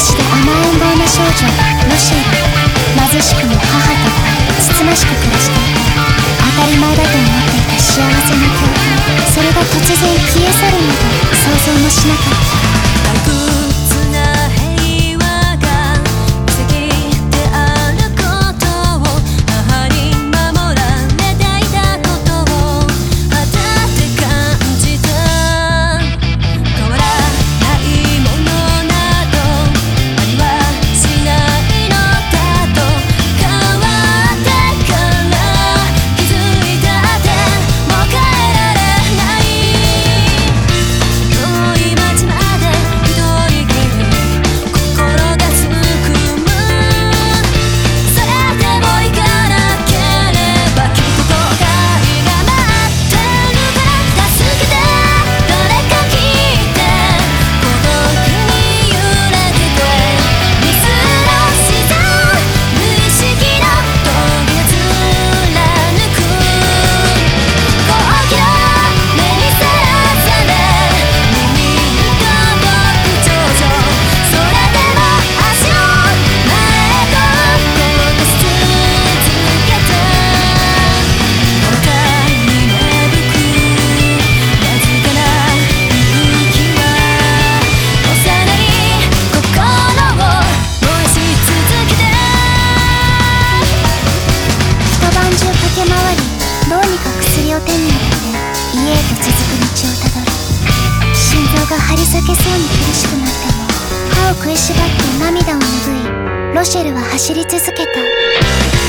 しで甘えん坊な少女。ロシエル貧しくも母とつつましく暮らしていた当たり前だと思っていた幸せな記憶それが突然消え去るなど想像もしなかったを手に入れて家へと続く道をたどる心臓が張り裂けそうに苦しくなっても歯を食いしばって涙を拭いロシェルは走り続けた